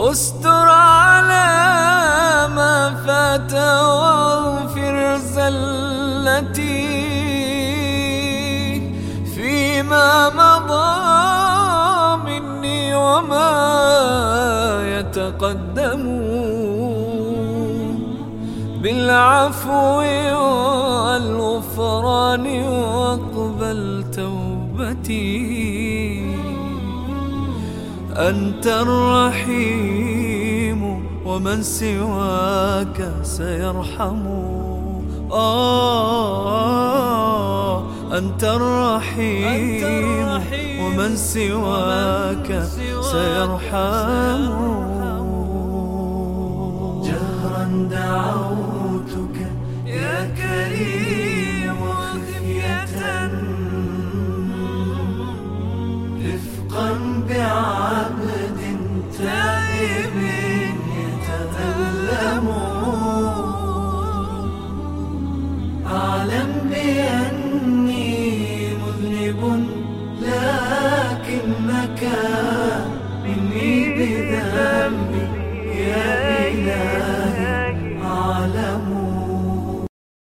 أستر على ما فات واغفر زلتي فيما مضى مني وما يتقدم. بالعفو والغفران واقبل توبتي. أنت الرحيم ومن سواك سيرحم. آه أنت الرحيم ومن سواك سيرحم. جهرا دعوتك أعلم بأني مذنب لكنك مني